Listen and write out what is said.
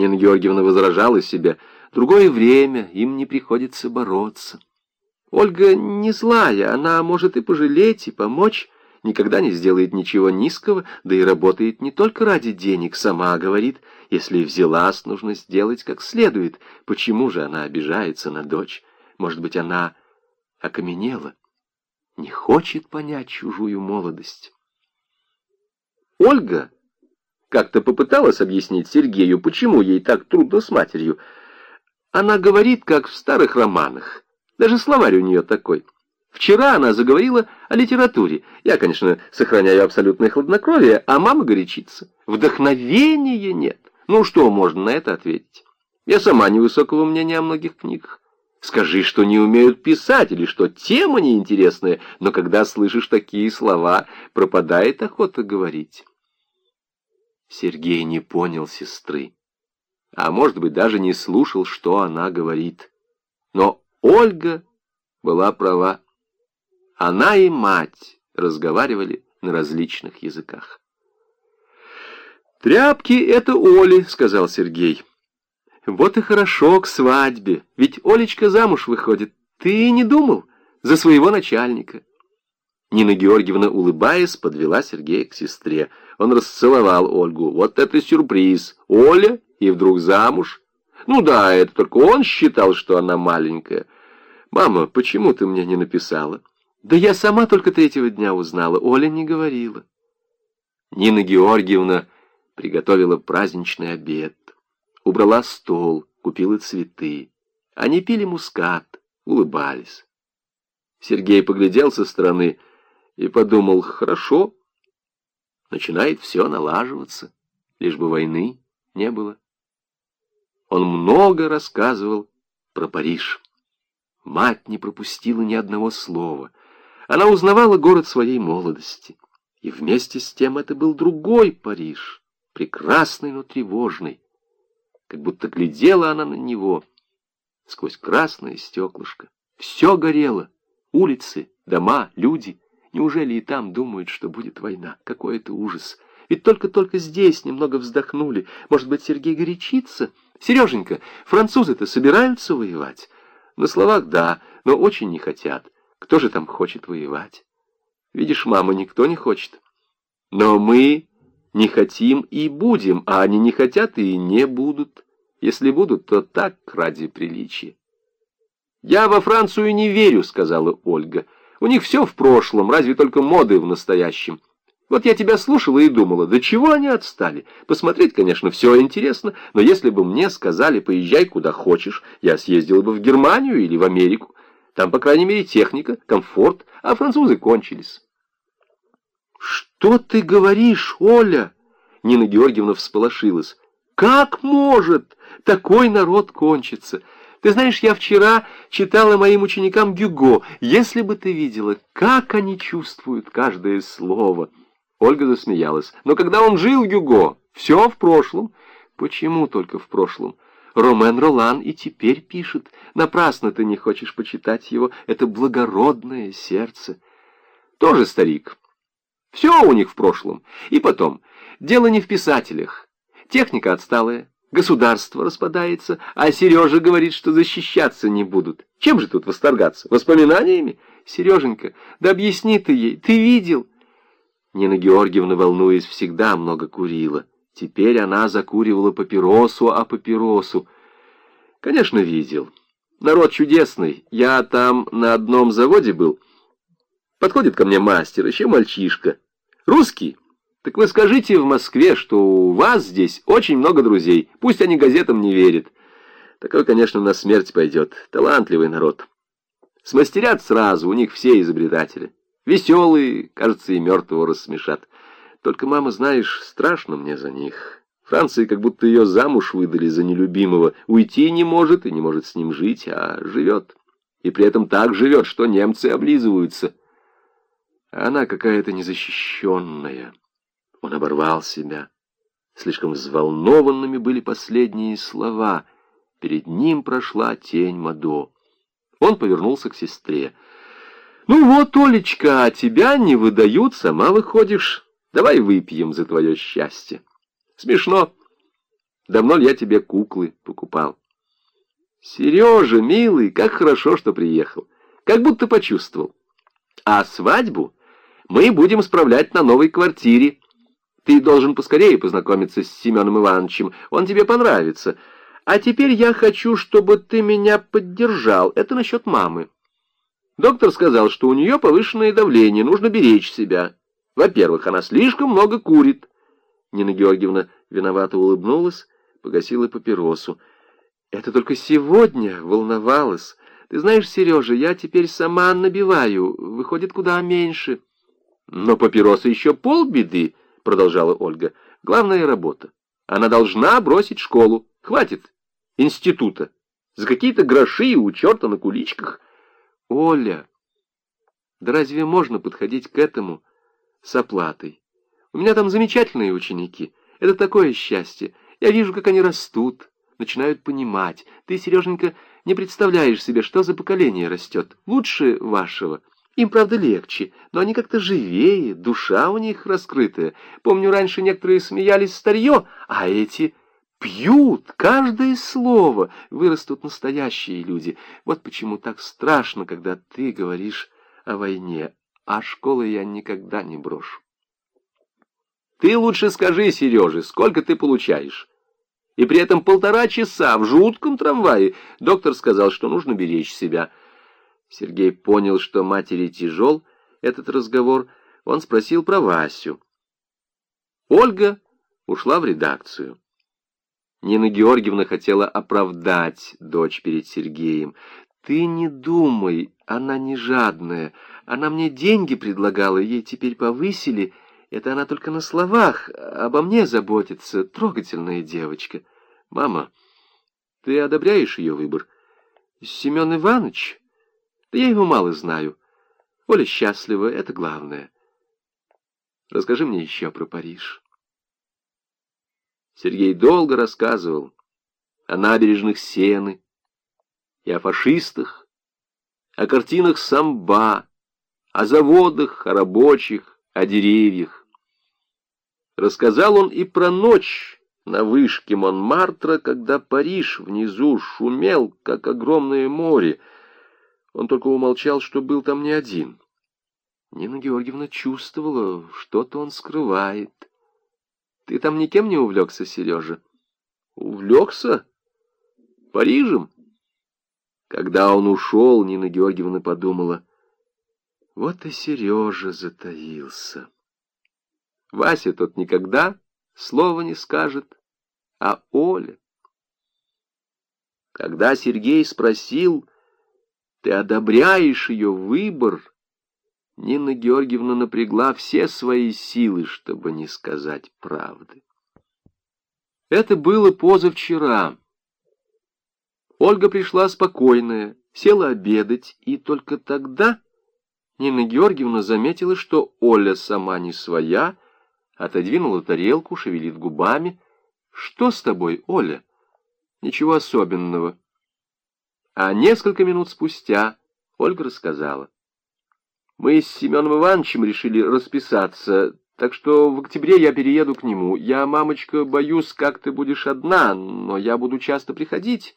Нина Георгиевна возражала себе. Другое время, им не приходится бороться. Ольга не злая, она может и пожалеть, и помочь, никогда не сделает ничего низкого, да и работает не только ради денег, сама говорит, если взялась, нужно сделать как следует. Почему же она обижается на дочь? Может быть, она окаменела, не хочет понять чужую молодость. Ольга как-то попыталась объяснить Сергею, почему ей так трудно с матерью. Она говорит, как в старых романах. Даже словарь у нее такой. Вчера она заговорила о литературе. Я, конечно, сохраняю абсолютное хладнокровие, а мама горячится. Вдохновения нет. Ну, что можно на это ответить? Я сама невысокого мнения о многих книгах. Скажи, что не умеют писать, или что тема неинтересная, но когда слышишь такие слова, пропадает охота говорить. Сергей не понял сестры, а может быть даже не слушал, что она говорит. Но Ольга была права. Она и мать разговаривали на различных языках. «Тряпки — это Оли», — сказал Сергей. «Вот и хорошо к свадьбе, ведь Олечка замуж выходит. Ты не думал? За своего начальника». Нина Георгиевна, улыбаясь, подвела Сергея к сестре. Он расцеловал Ольгу. Вот это сюрприз! Оля и вдруг замуж? Ну да, это только он считал, что она маленькая. Мама, почему ты мне не написала? Да я сама только третьего дня узнала. Оля не говорила. Нина Георгиевна приготовила праздничный обед. Убрала стол, купила цветы. Они пили мускат, улыбались. Сергей поглядел со стороны и подумал, хорошо, начинает все налаживаться, лишь бы войны не было. Он много рассказывал про Париж. Мать не пропустила ни одного слова. Она узнавала город своей молодости. И вместе с тем это был другой Париж, прекрасный, но тревожный. Как будто глядела она на него сквозь красное стеклышко. Все горело. Улицы, дома, люди — Неужели и там думают, что будет война? Какой это ужас! Ведь только-только здесь немного вздохнули. Может быть, Сергей горячится? Сереженька, французы-то собираются воевать? На словах да, но очень не хотят. Кто же там хочет воевать? Видишь, мама, никто не хочет. Но мы не хотим и будем, а они не хотят и не будут. Если будут, то так, ради приличия. «Я во Францию не верю», — сказала Ольга. У них все в прошлом, разве только моды в настоящем. Вот я тебя слушала и думала, да чего они отстали? Посмотреть, конечно, все интересно, но если бы мне сказали, поезжай куда хочешь, я съездила бы в Германию или в Америку. Там, по крайней мере, техника, комфорт, а французы кончились. «Что ты говоришь, Оля?» Нина Георгиевна всполошилась. «Как может такой народ кончиться?» Ты знаешь, я вчера читала моим ученикам Гюго. Если бы ты видела, как они чувствуют каждое слово. Ольга засмеялась. Но когда он жил, Гюго, все в прошлом. Почему только в прошлом? Ромен Ролан и теперь пишет. Напрасно ты не хочешь почитать его. Это благородное сердце. Тоже старик. Все у них в прошлом. И потом, дело не в писателях. Техника отсталая. Государство распадается, а Сережа говорит, что защищаться не будут. Чем же тут восторгаться? Воспоминаниями? Сереженька, да объясни ты ей, ты видел? Нина Георгиевна, волнуясь, всегда много курила. Теперь она закуривала папиросу, а папиросу. Конечно, видел. Народ чудесный. Я там на одном заводе был. Подходит ко мне мастер, еще мальчишка. Русский. Так вы скажите в Москве, что у вас здесь очень много друзей. Пусть они газетам не верят. Такой, конечно, на смерть пойдет. Талантливый народ. Смастерят сразу, у них все изобретатели. Веселые, кажется, и мертвого рассмешат. Только, мама, знаешь, страшно мне за них. Франции как будто ее замуж выдали за нелюбимого. Уйти не может и не может с ним жить, а живет. И при этом так живет, что немцы облизываются. А она какая-то незащищенная. Он оборвал себя. Слишком взволнованными были последние слова. Перед ним прошла тень Мадо. Он повернулся к сестре. «Ну вот, Олечка, а тебя не выдают, сама выходишь. Давай выпьем за твое счастье». «Смешно». Давно ли я тебе куклы покупал? Сережа, милый, как хорошо, что приехал. Как будто почувствовал. А свадьбу мы будем справлять на новой квартире. Ты должен поскорее познакомиться с Семеном Ивановичем. Он тебе понравится. А теперь я хочу, чтобы ты меня поддержал. Это насчет мамы. Доктор сказал, что у нее повышенное давление, нужно беречь себя. Во-первых, она слишком много курит. Нина Георгиевна виновато улыбнулась, погасила папиросу. Это только сегодня волновалась. Ты знаешь, Сережа, я теперь сама набиваю, выходит куда меньше. Но папироса еще полбеды, продолжала Ольга. Главная работа. Она должна бросить школу. Хватит института. За какие-то гроши у черта на куличках. Оля, да разве можно подходить к этому с оплатой? У меня там замечательные ученики. Это такое счастье. Я вижу, как они растут, начинают понимать. Ты, Сереженька, не представляешь себе, что за поколение растет. Лучше вашего. Им, правда, легче, но они как-то живее, душа у них раскрытая. Помню, раньше некоторые смеялись старье, а эти пьют каждое слово. Вырастут настоящие люди. Вот почему так страшно, когда ты говоришь о войне. А школы я никогда не брошу. Ты лучше скажи, Сереже, сколько ты получаешь? И при этом полтора часа в жутком трамвае доктор сказал, что нужно беречь себя. Сергей понял, что матери тяжел этот разговор. Он спросил про Васю. Ольга ушла в редакцию. Нина Георгиевна хотела оправдать дочь перед Сергеем. «Ты не думай, она не жадная. Она мне деньги предлагала, ей теперь повысили». Это она только на словах, обо мне заботится, трогательная девочка. Мама, ты одобряешь ее выбор? Семен Иванович? Я его мало знаю. Оля счастлива, это главное. Расскажи мне еще про Париж. Сергей долго рассказывал о набережных Сены и о фашистах, о картинах самба, о заводах, о рабочих, о деревьях. Рассказал он и про ночь на вышке Монмартра, когда Париж внизу шумел, как огромное море. Он только умолчал, что был там не один. Нина Георгиевна чувствовала, что-то он скрывает. Ты там никем не увлекся, Сережа? Увлекся? Парижем? Когда он ушел, Нина Георгиевна подумала, вот и Сережа затаился. Вася тот никогда слова не скажет, а Оля... Когда Сергей спросил, ты одобряешь ее выбор, Нина Георгиевна напрягла все свои силы, чтобы не сказать правды. Это было позавчера. Ольга пришла спокойная, села обедать, и только тогда Нина Георгиевна заметила, что Оля сама не своя, отодвинула тарелку, шевелит губами. «Что с тобой, Оля?» «Ничего особенного». А несколько минут спустя Ольга рассказала. «Мы с Семеном Ивановичем решили расписаться, так что в октябре я перееду к нему. Я, мамочка, боюсь, как ты будешь одна, но я буду часто приходить».